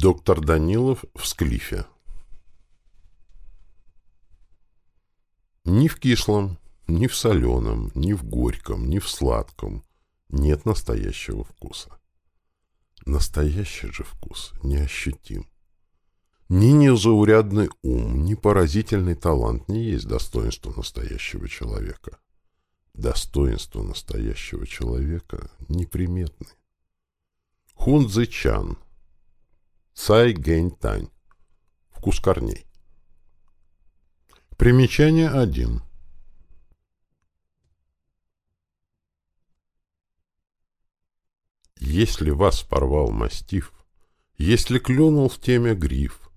Доктор Данилов в Склифе. Ни в кислом, ни в соленом, ни в горьком, ни в сладком нет настоящего вкуса. Настоящий же вкус неощутим. Ни незаурядный ум, ни поразительный талант не есть достоинство настоящего человека. Достоинство настоящего человека неприметны. Хунцзы Чан – Цай Гэнь Тань. Вкус корней. Примечание 1. Если вас порвал мастиф, если клюнул в теме гриф,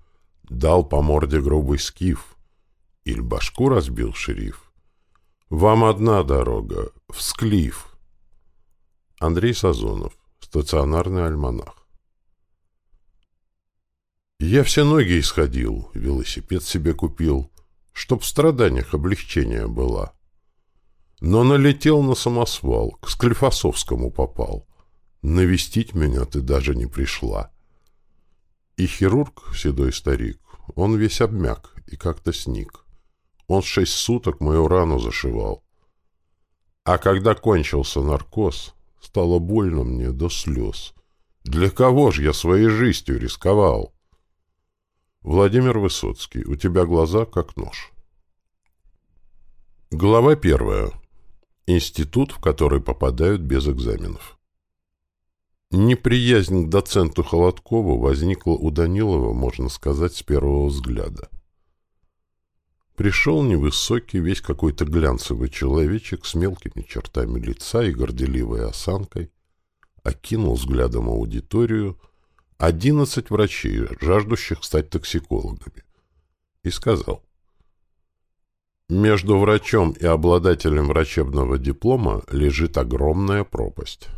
дал по морде грубый скиф, или башку разбил шериф, вам одна дорога — в Склиф. Андрей Сазонов, стационарный альманах. Я все ноги исходил, велосипед себе купил, чтоб в страданиях облегчение было. Но налетел на самосвал, к Склифосовскому попал. Навестить меня ты даже не пришла. И хирург, седой старик, он весь обмяк и как-то сник. Он шесть суток мою рану зашивал. А когда кончился наркоз, стало больно мне до слез. Для кого ж я своей жизнью рисковал? Владимир Высоцкий. У тебя глаза как нож. Глава первая. Институт, в который попадают без экзаменов. Неприязнь к доценту Холодкову возникла у Данилова, можно сказать, с первого взгляда. Пришел невысокий, весь какой-то глянцевый человечек с мелкими чертами лица и горделивой осанкой, окинул взглядом аудиторию — одиннадцать врачей, жаждущих стать токсикологами, и сказал, «Между врачом и обладателем врачебного диплома лежит огромная пропасть.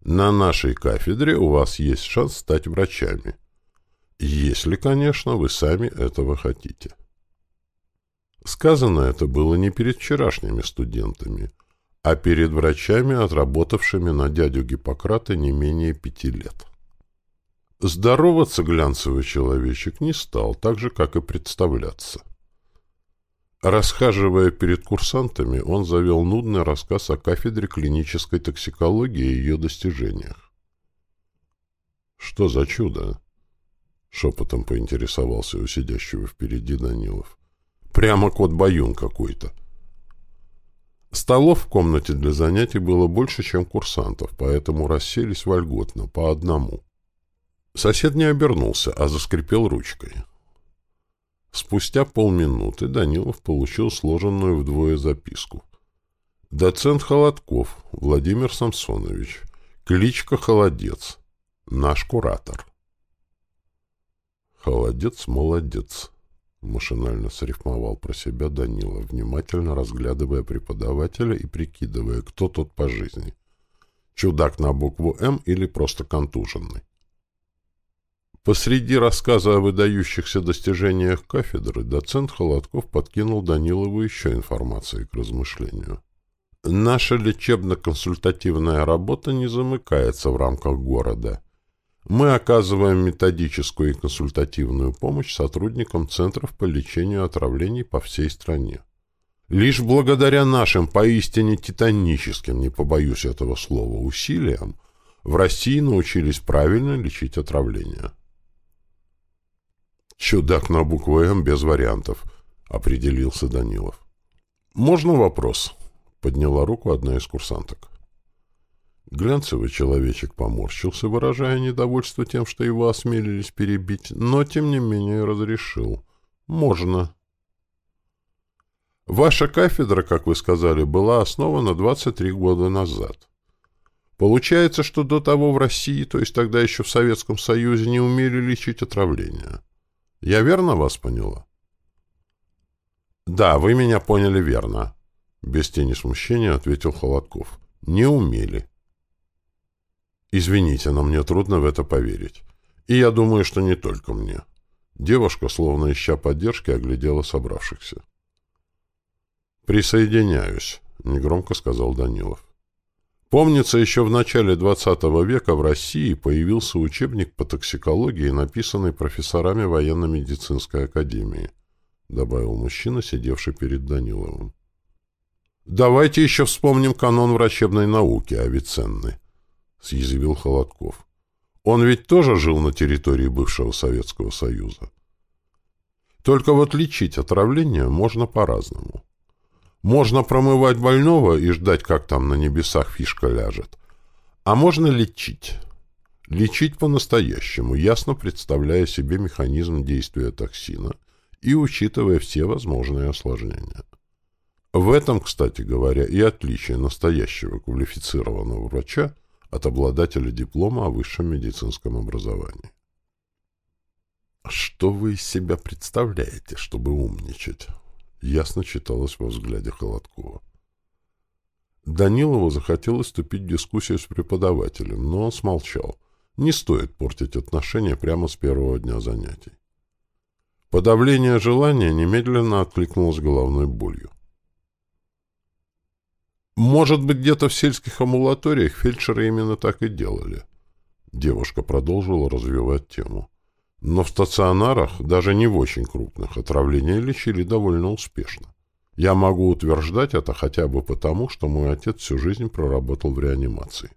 На нашей кафедре у вас есть шанс стать врачами, если, конечно, вы сами этого хотите». Сказано это было не перед вчерашними студентами, а перед врачами, отработавшими на дядю Гиппократа не менее пяти лет. Здороваться глянцевый человечек не стал, так же, как и представляться. Расхаживая перед курсантами, он завел нудный рассказ о кафедре клинической токсикологии и ее достижениях. «Что за чудо?» — шепотом поинтересовался у сидящего впереди Данилов. «Прямо кот-баюн какой-то». Столов в комнате для занятий было больше, чем курсантов, поэтому расселись вольготно, по одному. Сосед не обернулся, а заскрипел ручкой. Спустя полминуты Данилов получил сложенную вдвое записку. «Доцент Холодков Владимир Самсонович. Кличка Холодец. Наш куратор». «Холодец, молодец», — машинально срифмовал про себя Данила, внимательно разглядывая преподавателя и прикидывая, кто тот по жизни. Чудак на букву «М» или просто контуженный. Посреди рассказа о выдающихся достижениях кафедры доцент Холодков подкинул Данилову еще информации к размышлению. Наша лечебно-консультативная работа не замыкается в рамках города. Мы оказываем методическую и консультативную помощь сотрудникам центров по лечению отравлений по всей стране. Лишь благодаря нашим поистине титаническим, не побоюсь этого слова, усилиям, в России научились правильно лечить отравления. «Чудак на букву «М» без вариантов», — определился Данилов. «Можно вопрос?» — подняла руку одна из курсанток. Глянцевый человечек поморщился, выражая недовольство тем, что его осмелились перебить, но, тем не менее, разрешил. «Можно». «Ваша кафедра, как вы сказали, была основана 23 года назад. Получается, что до того в России, то есть тогда еще в Советском Союзе, не умели лечить отравление». Я верно вас поняла? Да, вы меня поняли верно. Без тени смущения ответил Холодков. Не умели. Извините, но мне трудно в это поверить. И я думаю, что не только мне. Девушка, словно ища поддержки, оглядела собравшихся. «Присоединяюсь», — негромко сказал Данилов. Помнится, еще в начале XX века в России появился учебник по токсикологии, написанный профессорами военно-медицинской академии, добавил мужчина, сидевший перед Даниловым. «Давайте еще вспомним канон врачебной науки, Авиценны», — съязвил Холодков. «Он ведь тоже жил на территории бывшего Советского Союза. Только вот лечить отравление можно по-разному. Можно промывать больного и ждать, как там на небесах фишка ляжет. А можно лечить. Лечить по-настоящему, ясно представляя себе механизм действия токсина и учитывая все возможные осложнения. В этом, кстати говоря, и отличие настоящего квалифицированного врача от обладателя диплома о высшем медицинском образовании. «Что вы из себя представляете, чтобы умничать?» Ясно читалось во взгляде Холодкова. Данилову захотелось вступить в дискуссию с преподавателем, но он смолчал. Не стоит портить отношения прямо с первого дня занятий. Подавление желания немедленно откликнулось головной болью. Может быть, где-то в сельских амбулаториях фельдшеры именно так и делали. Девушка продолжила развивать тему. Но в стационарах, даже не в очень крупных, отравления лечили довольно успешно. Я могу утверждать это хотя бы потому, что мой отец всю жизнь проработал в реанимации.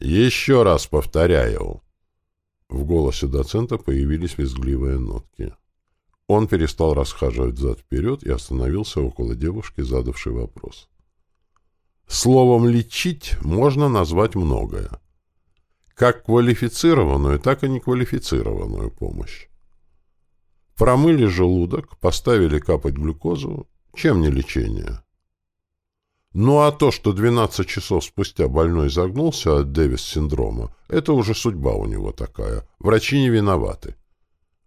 «Еще раз повторяю!» В голосе доцента появились визгливые нотки. Он перестал расхаживать взад-вперед и остановился около девушки, задавшей вопрос. Словом «лечить» можно назвать многое как квалифицированную, так и неквалифицированную помощь. Промыли желудок, поставили капать глюкозу. Чем не лечение? Ну а то, что 12 часов спустя больной загнулся от Дэвис-синдрома, это уже судьба у него такая. Врачи не виноваты.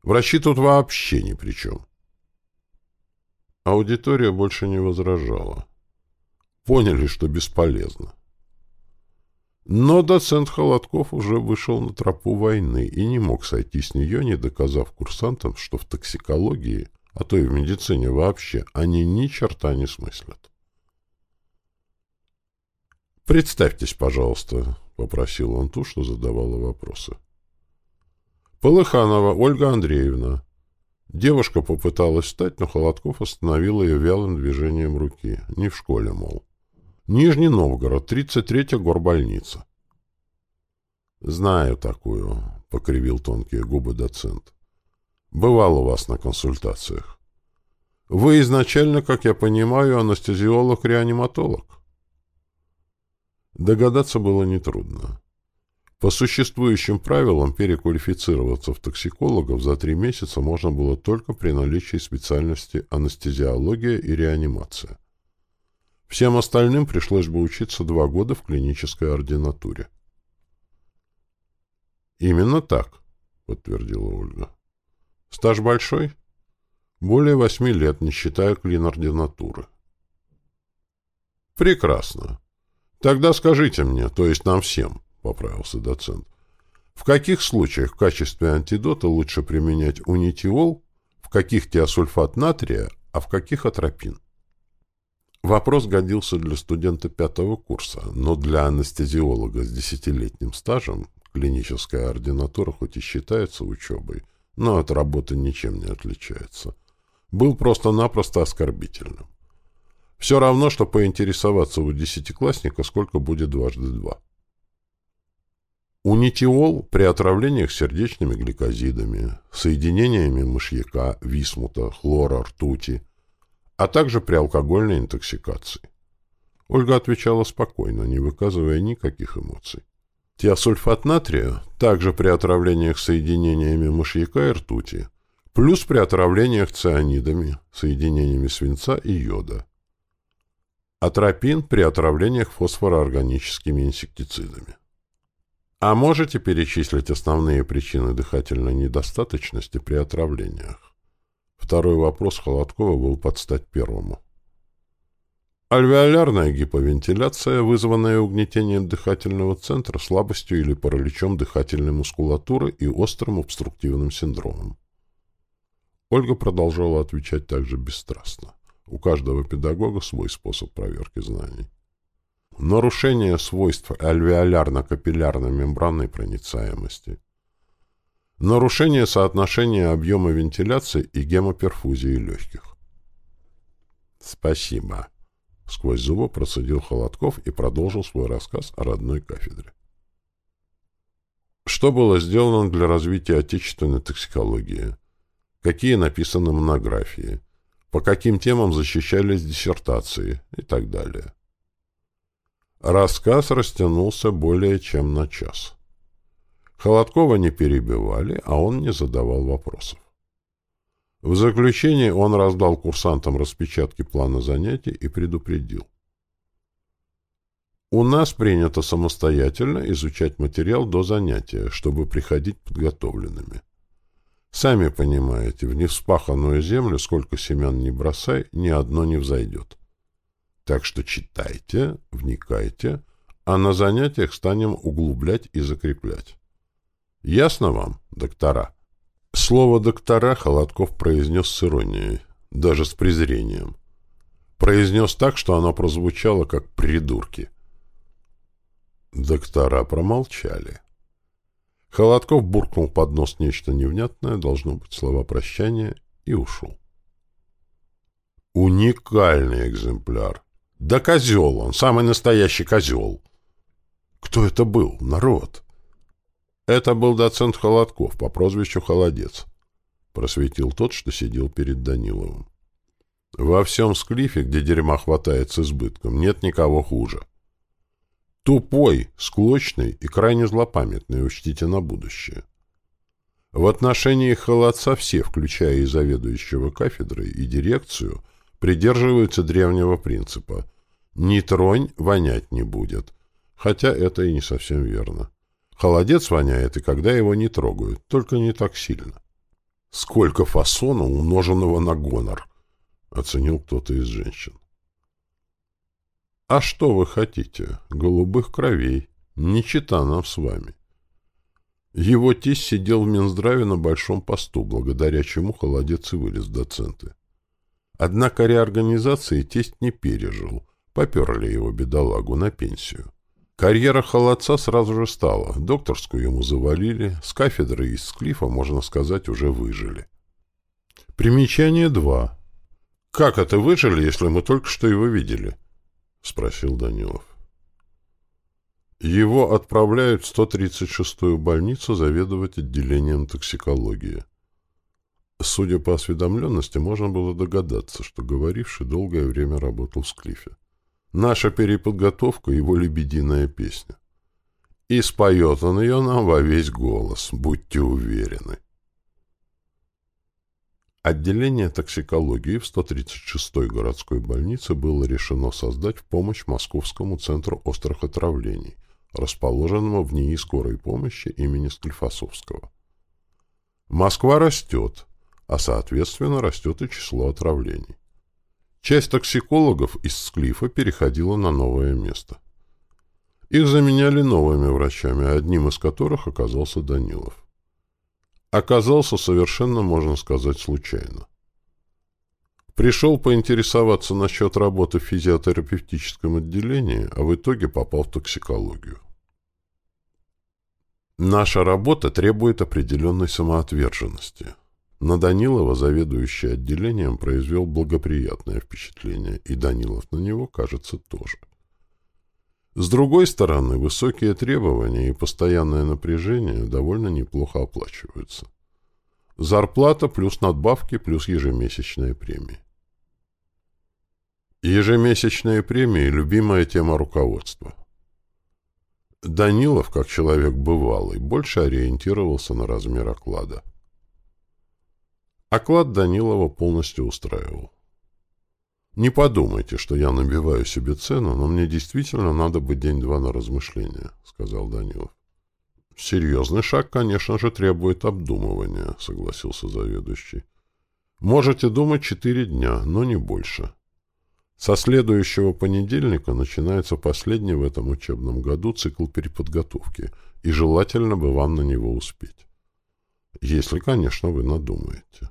Врачи тут вообще ни при чем. Аудитория больше не возражала. Поняли, что бесполезно. Но доцент Холодков уже вышел на тропу войны и не мог сойти с нее, не доказав курсантам, что в токсикологии, а то и в медицине вообще, они ни черта не смыслят. «Представьтесь, пожалуйста», — попросил он ту, что задавала вопросы. «Полыханова Ольга Андреевна». Девушка попыталась встать, но Холодков остановил ее вялым движением руки. Не в школе, мол. Нижний Новгород, 33-я горбольница. «Знаю такую», — покривил тонкие губы доцент. «Бывал у вас на консультациях. Вы изначально, как я понимаю, анестезиолог-реаниматолог?» Догадаться было нетрудно. По существующим правилам переквалифицироваться в токсикологов за три месяца можно было только при наличии специальности анестезиология и реанимация. Всем остальным пришлось бы учиться два года в клинической ординатуре. «Именно так», — подтвердила Ольга. «Стаж большой?» «Более восьми лет, не считая клин-ординатуры». «Прекрасно. Тогда скажите мне, то есть нам всем», — поправился доцент, «в каких случаях в качестве антидота лучше применять унитиол, в каких тиосульфат натрия, а в каких атропин?» Вопрос годился для студента пятого курса, но для анестезиолога с десятилетним стажем клиническая ординатура хоть и считается учебой, но от работы ничем не отличается. Был просто-напросто оскорбительным. Все равно, что поинтересоваться у десятиклассника, сколько будет дважды два. Унитиол при отравлениях сердечными гликозидами, соединениями мышьяка, висмута, хлора, ртути – а также при алкогольной интоксикации. Ольга отвечала спокойно, не выказывая никаких эмоций. Тиосульфат натрия также при отравлениях соединениями мышьяка и ртути, плюс при отравлениях цианидами, соединениями свинца и йода. Атропин при отравлениях фосфороорганическими инсектицидами. А можете перечислить основные причины дыхательной недостаточности при отравлениях? Второй вопрос Холодкова был под стать первому. Альвеолярная гиповентиляция, вызванная угнетением дыхательного центра, слабостью или параличом дыхательной мускулатуры и острым обструктивным синдромом. Ольга продолжала отвечать также бесстрастно. У каждого педагога свой способ проверки знаний. нарушение свойств альвеолярно-капиллярной мембранной проницаемости, нарушение соотношения объема вентиляции и гемоперфузии легких. «Спасибо», — сквозь зубы процедил Холодков и продолжил свой рассказ о родной кафедре. Что было сделано для развития отечественной токсикологии? Какие написаны монографии? По каким темам защищались диссертации? И так далее. Рассказ растянулся более чем на час. Холодкова не перебивали, а он не задавал вопросов. В заключение он раздал курсантам распечатки плана занятий и предупредил. У нас принято самостоятельно изучать материал до занятия, чтобы приходить подготовленными. Сами понимаете, в невспаханную землю сколько семян не бросай, ни одно не взойдет. Так что читайте, вникайте, а на занятиях станем углублять и закреплять. Ясно вам, доктора? Слово «доктора» Холодков произнес с иронией, даже с презрением. Произнес так, что оно прозвучало, как «придурки». Доктора промолчали. Холодков буркнул под нос нечто невнятное, должно быть слова прощания, и ушел. Уникальный экземпляр. Да козел он, самый настоящий козел. Кто это был? Народ. Это был доцент Холодков по прозвищу Холодец. Просветил тот, что сидел перед Даниловым. Во всем склифе, где дерьма хватает с избытком, нет никого хуже. Тупой, склочный и крайне злопамятный, учтите на будущее. В отношении холодца все, включая и заведующего кафедрой, и дирекцию, придерживаются древнего принципа «ни тронь, вонять не будет», хотя это и не совсем верно. Холодец воняет, и когда его не трогают, только не так сильно. Сколько фасона, умноженного на гонор, оценил кто-то из женщин. А что вы хотите? Голубых кровей. Не чита нам с вами. Его тесть сидел в Минздраве на большом посту, благодаря чему холодец и вылез доценты. Однако реорганизации тесть не пережил, поперли его бедолагу на пенсию. Карьера холодца сразу же стала. Докторскую ему завалили, с кафедры и с клифа, можно сказать, уже выжили. Примечание 2. «Как это выжили, если мы только что его видели?» — спросил Данилов. Его отправляют в 136-ю больницу заведовать отделением токсикологии. Судя по осведомленности, можно было догадаться, что говоривший долгое время работал в Склифе. Наша переподготовка — его лебединая песня. И споет он ее нам во весь голос, будьте уверены. Отделение токсикологии в 136-й городской больнице было решено создать в помощь Московскому центру острых отравлений, расположенному в НИИ скорой помощи имени Склифосовского. Москва растет, а соответственно растет и число отравлений. Часть токсикологов из Склифа переходила на новое место. Их заменяли новыми врачами, одним из которых оказался Данилов. Оказался совершенно, можно сказать, случайно. Пришел поинтересоваться насчет работы в физиотерапевтическом отделении, а в итоге попал в токсикологию. Наша работа требует определенной самоотверженности. На Данилова заведующий отделением произвел благоприятное впечатление, и Данилов на него, кажется, тоже. С другой стороны, высокие требования и постоянное напряжение довольно неплохо оплачиваются. Зарплата плюс надбавки плюс ежемесячные премии. Ежемесячные премии – любимая тема руководства. Данилов, как человек бывалый, больше ориентировался на размер оклада. Оклад Данилова полностью устраивал. Не подумайте, что я набиваю себе цену, но мне действительно надо быть день-два на размышления, сказал Данилов. Серьезный шаг, конечно же, требует обдумывания, согласился заведующий. Можете думать четыре дня, но не больше. Со следующего понедельника начинается последний в этом учебном году цикл переподготовки, и желательно бы вам на него успеть. Если, конечно, вы надумаете.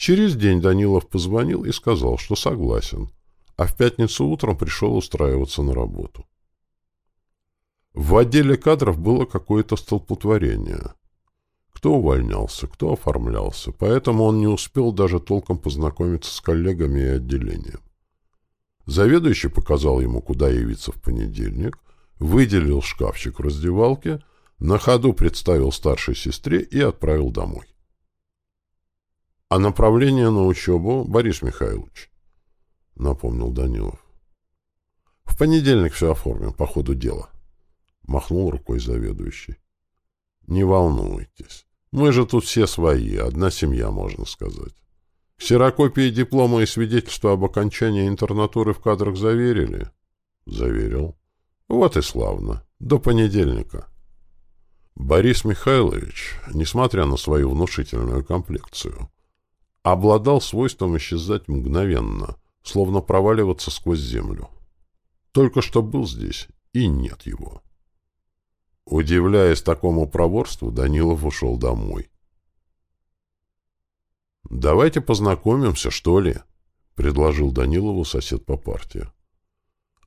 Через день Данилов позвонил и сказал, что согласен. а в пятницу утром пришел устраиваться на работу. В отделе кадров было какое-то столпотворение. Кто увольнялся, кто оформлялся, поэтому он не успел даже толком познакомиться с коллегами и отделением. Заведующий показал ему, куда явиться в понедельник, выделил шкафчик в раздевалке, на ходу представил старшей сестре и отправил домой. «А направление на учебу, Борис Михайлович?» — напомнил Данилов. «В понедельник все оформим, по ходу дела», — махнул рукой заведующий. «Не волнуйтесь. Мы же тут все свои, одна семья, можно сказать. Ксерокопии диплома и свидетельства об окончании интернатуры в кадрах заверили?» «Заверил». «Вот и славно. До понедельника». Борис Михайлович, несмотря на свою внушительную комплекцию, обладал свойством исчезать мгновенно, словно проваливаться сквозь землю. Только что был здесь, и нет его. Удивляясь такому проворству, Данилов ушел домой. «Давайте познакомимся, что ли?» — предложил Данилову сосед по партии.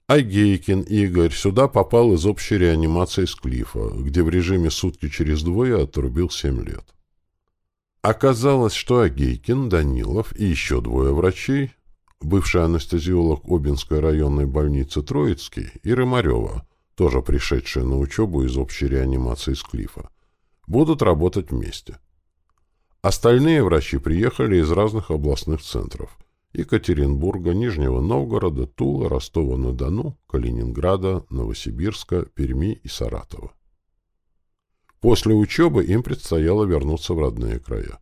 Агейкин Игорь сюда попал из общей реанимации с Клифа, где в режиме сутки через двое отрубил семь лет. Оказалось, что Агейкин, Данилов и еще двое врачей, бывший анестезиолог Обинской районной больницы Троицкий и Рымарева, тоже пришедшие на учебу из общей реанимации с Клифа, будут работать вместе. Остальные врачи приехали из разных областных центров – Екатеринбурга, Нижнего Новгорода, Тула, Ростова-на-Дону, Калининграда, Новосибирска, Перми и Саратова. После учебы им предстояло вернуться в родные края.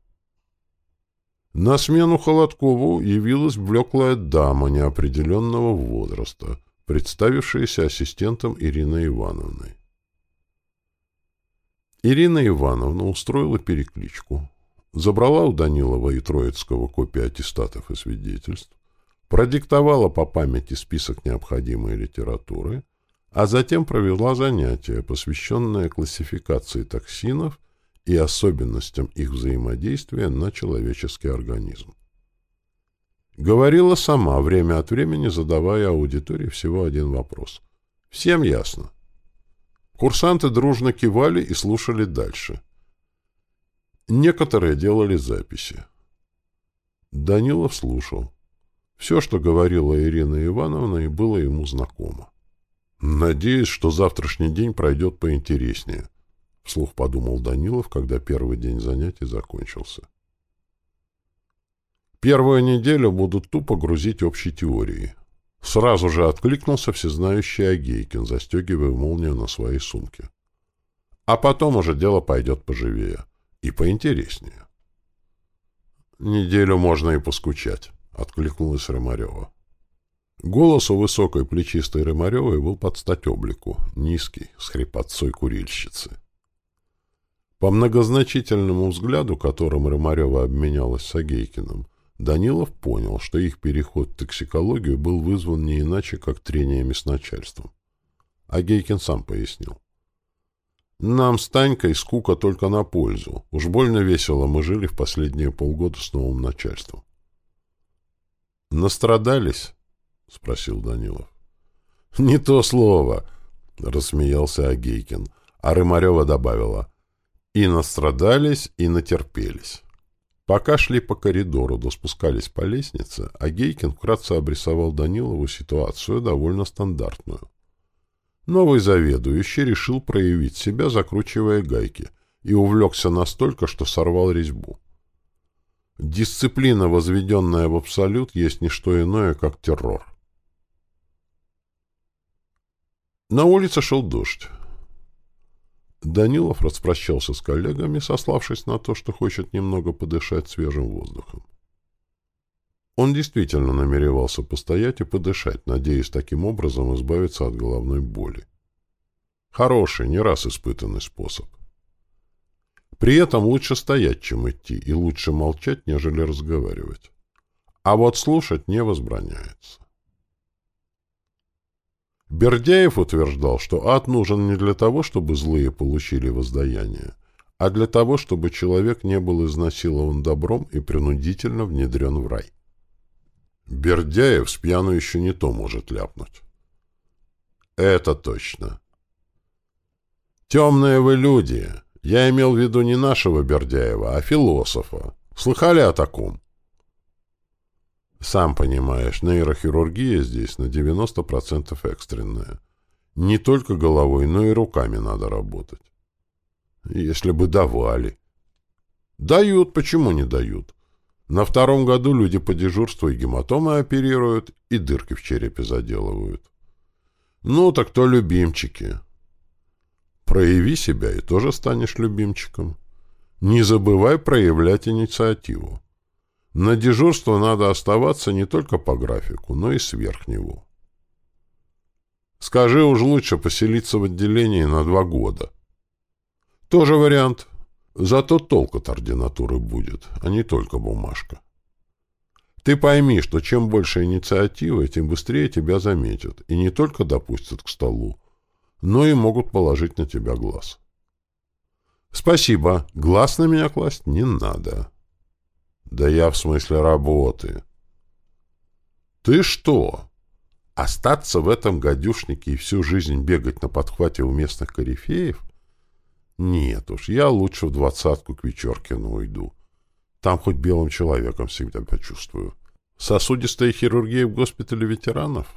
На смену Холодкову явилась блеклая дама неопределенного возраста, представившаяся ассистентом Ириной Ивановной. Ирина Ивановна устроила перекличку, забрала у Данилова и Троицкого копии аттестатов и свидетельств, продиктовала по памяти список необходимой литературы, а затем провела занятия, посвященные классификации токсинов и особенностям их взаимодействия на человеческий организм. Говорила сама, время от времени задавая аудитории всего один вопрос. Всем ясно. Курсанты дружно кивали и слушали дальше – Некоторые делали записи. Данилов слушал. Все, что говорила Ирина Ивановна, и было ему знакомо. «Надеюсь, что завтрашний день пройдет поинтереснее», — вслух подумал Данилов, когда первый день занятий закончился. «Первую неделю будут тупо грузить общей теорией». Сразу же откликнулся всезнающий Агейкин, застегивая молнию на своей сумке. «А потом уже дело пойдет поживее» и поинтереснее. «Неделю можно и поскучать», — откликнулась Рымарева. Голос у высокой плечистой Рымаревой был под стать облику, низкий, с хрипотцой курильщицы. По многозначительному взгляду, которым Рымарева обменялась с Агейкиным, Данилов понял, что их переход в токсикологию был вызван не иначе, как трениями с начальством. Агейкин сам пояснил. Нам с Танькой скука только на пользу. Уж больно весело мы жили в последние полгода с новым начальством. «Настрадались?» — спросил Данилов. «Не то слово!» — рассмеялся Агейкин, а Рымарева добавила. «И настрадались, и натерпелись». Пока шли по коридору да спускались по лестнице, Агейкин вкратце обрисовал Данилову ситуацию довольно стандартную. Новый заведующий решил проявить себя, закручивая гайки, и увлекся настолько, что сорвал резьбу. Дисциплина, возведенная в абсолют, есть не что иное, как террор. На улице шел дождь. Данилов распрощался с коллегами, сославшись на то, что хочет немного подышать свежим воздухом. Он действительно намеревался постоять и подышать, надеясь таким образом избавиться от головной боли. Хороший, не раз испытанный способ. При этом лучше стоять, чем идти, и лучше молчать, нежели разговаривать. А вот слушать не возбраняется. Бердяев утверждал, что ад нужен не для того, чтобы злые получили воздаяние, а для того, чтобы человек не был изнасилован добром и принудительно внедрен в рай. Бердяев с пьяну еще не то может ляпнуть. Это точно. Темные вы люди. Я имел в виду не нашего Бердяева, а философа. Слыхали о таком? Сам понимаешь, нейрохирургия здесь на 90% экстренная. Не только головой, но и руками надо работать. Если бы давали. Дают, почему не дают? На втором году люди по дежурству и гематомы оперируют, и дырки в черепе заделывают. Ну, так то любимчики. Прояви себя, и тоже станешь любимчиком. Не забывай проявлять инициативу. На дежурство надо оставаться не только по графику, но и сверх него. Скажи уж лучше поселиться в отделении на два года. Тоже вариант. Зато толк от ординатуры будет, а не только бумажка. Ты пойми, что чем больше инициативы, тем быстрее тебя заметят и не только допустят к столу, но и могут положить на тебя глаз. Спасибо, глаз на меня класть не надо. Да я в смысле работы. Ты что? Остаться в этом гадюшнике и всю жизнь бегать на подхвате у местных корифеев? Нет уж, я лучше в двадцатку к Вечеркину уйду. Там хоть белым человеком всегда почувствую. Сосудистая хирургия в госпитале ветеранов?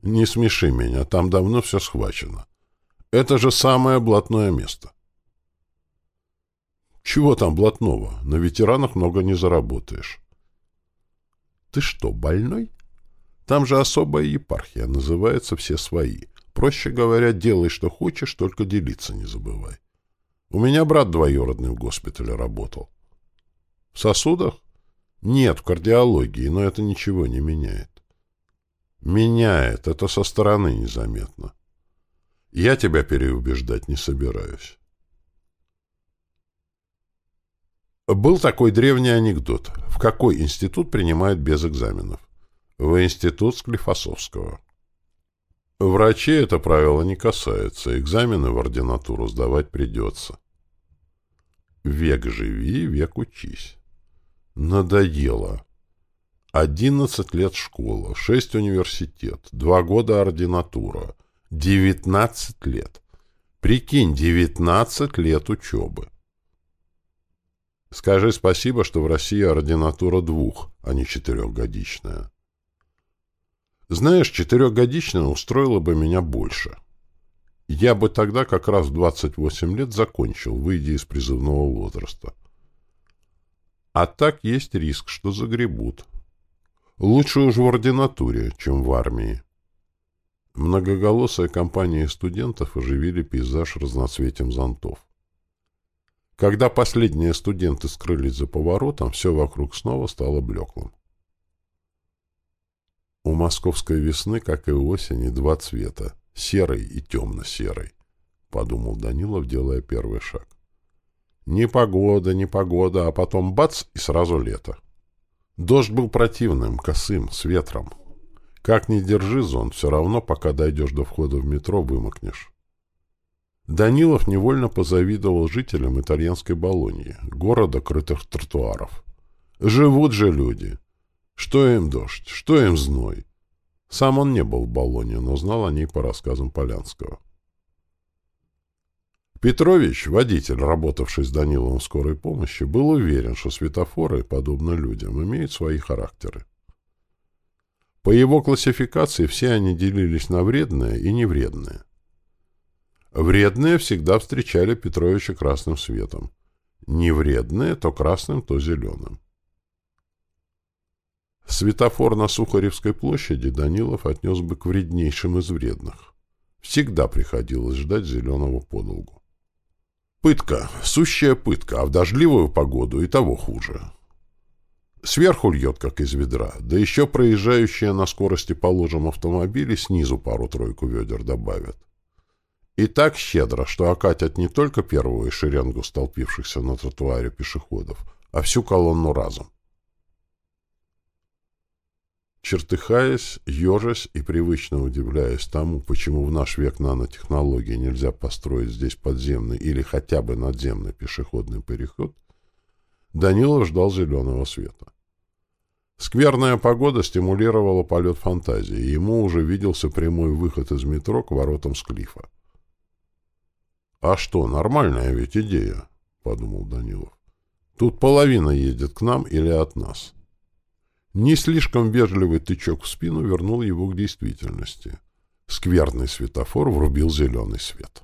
Не смеши меня, там давно все схвачено. Это же самое блатное место. Чего там блатного? На ветеранах много не заработаешь. Ты что, больной? Там же особая епархия, называется «Все свои». Проще говоря, делай, что хочешь, только делиться не забывай. У меня брат двоюродный в госпитале работал. В сосудах? Нет, в кардиологии, но это ничего не меняет. Меняет, это со стороны незаметно. Я тебя переубеждать не собираюсь. Был такой древний анекдот. В какой институт принимают без экзаменов? В институт Склифосовского. Врачей это правило не касается. Экзамены в ординатуру сдавать придется. Век живи, век учись. Надоело. Одиннадцать лет школа, шесть университет, два года ординатура, девятнадцать лет. Прикинь, девятнадцать лет учебы. Скажи спасибо, что в России ординатура двух, а не четырехгодичная. Знаешь, четырехгодичная устроила бы меня больше. Я бы тогда как раз в 28 лет закончил, выйдя из призывного возраста. А так есть риск, что загребут. Лучше уж в ординатуре, чем в армии. Многоголосая компания студентов оживили пейзаж разноцветием зонтов. Когда последние студенты скрылись за поворотом, все вокруг снова стало блеклым. У московской весны, как и осени, два цвета — серый и темно-серый, — подумал Данилов, делая первый шаг. Не погода, не погода, а потом бац, и сразу лето. Дождь был противным, косым, с ветром. Как ни держи зонт, все равно, пока дойдешь до входа в метро, вымокнешь. Данилов невольно позавидовал жителям итальянской Болоньи, города крытых тротуаров. Живут же люди. Что им дождь, что им зной. Сам он не был в Болонье, но знал о ней по рассказам Полянского. Петрович, водитель, работавший с Даниловым в скорой помощи, был уверен, что светофоры, подобно людям, имеют свои характеры. По его классификации все они делились на вредные и невредные. Вредные всегда встречали Петровича красным светом. Невредные то красным, то зеленым. Светофор на Сухаревской площади Данилов отнес бы к вреднейшим из вредных. Всегда приходилось ждать зеленого подолгу. Пытка, сущая пытка, а в дождливую погоду и того хуже. Сверху льет, как из ведра, да еще проезжающие на скорости по лужам автомобили снизу пару-тройку ведер добавят. И так щедро, что окатят не только первую шеренгу столпившихся на тротуаре пешеходов, а всю колонну разом. Чертыхаясь, ежась и привычно удивляясь тому, почему в наш век нанотехнологий нельзя построить здесь подземный или хотя бы надземный пешеходный переход, Данилов ждал зеленого света. Скверная погода стимулировала полет фантазии, и ему уже виделся прямой выход из метро к воротам Склифа. «А что, нормальная ведь идея», — подумал Данилов. «Тут половина едет к нам или от нас». Не слишком вежливый тычок в спину вернул его к действительности. Скверный светофор врубил зеленый свет.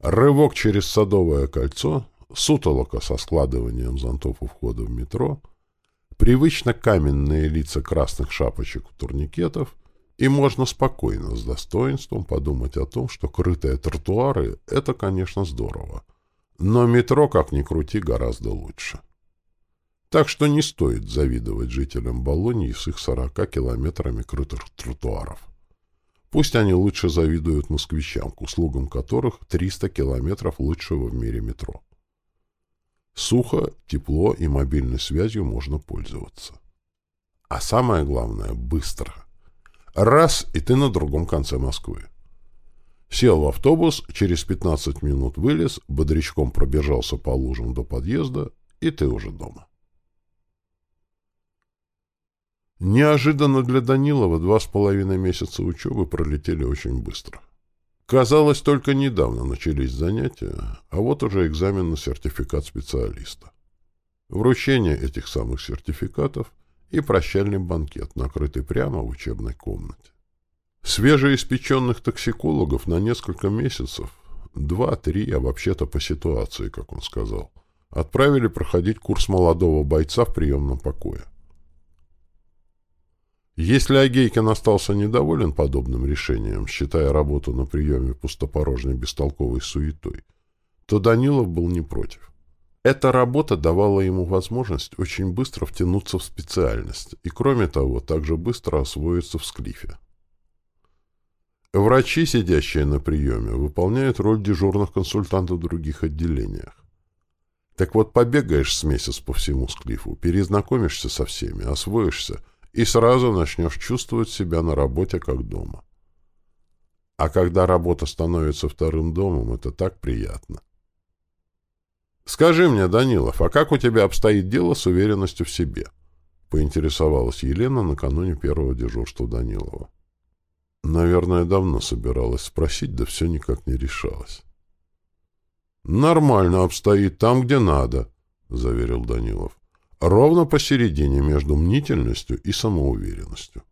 Рывок через Садовое кольцо, сутолока со складыванием зонтов у входа в метро, привычно каменные лица красных шапочек у турникетов, и можно спокойно, с достоинством подумать о том, что крытые тротуары — это, конечно, здорово. Но метро, как ни крути, гораздо лучше. Так что не стоит завидовать жителям Болонии с их 40 километрами крытых тротуаров. Пусть они лучше завидуют москвичам, к услугам которых 300 километров лучшего в мире метро. Сухо, тепло и мобильной связью можно пользоваться. А самое главное — быстро. Раз — и ты на другом конце Москвы. Сел в автобус, через 15 минут вылез, бодрячком пробежался по лужам до подъезда, и ты уже дома. Неожиданно для Данилова два с половиной месяца учебы пролетели очень быстро. Казалось, только недавно начались занятия, а вот уже экзамен на сертификат специалиста. Вручение этих самых сертификатов и прощальный банкет, накрытый прямо в учебной комнате. Свежеиспеченных токсикологов на несколько месяцев, два-три, а вообще-то по ситуации, как он сказал, отправили проходить курс молодого бойца в приемном покое. Если Агейкин остался недоволен подобным решением, считая работу на приеме пустопорожней бестолковой суетой, то Данилов был не против. Эта работа давала ему возможность очень быстро втянуться в специальность и, кроме того, также быстро освоиться в склифе. Врачи, сидящие на приеме, выполняют роль дежурных консультантов в других отделениях. Так вот, побегаешь с месяц по всему склифу, перезнакомишься со всеми, освоишься и сразу начнешь чувствовать себя на работе как дома. А когда работа становится вторым домом, это так приятно. «Скажи мне, Данилов, а как у тебя обстоит дело с уверенностью в себе?» — поинтересовалась Елена накануне первого дежурства Данилова. Наверное, давно собиралась спросить, да все никак не решалась. «Нормально обстоит там, где надо», — заверил Данилов ровно посередине между мнительностью и самоуверенностью.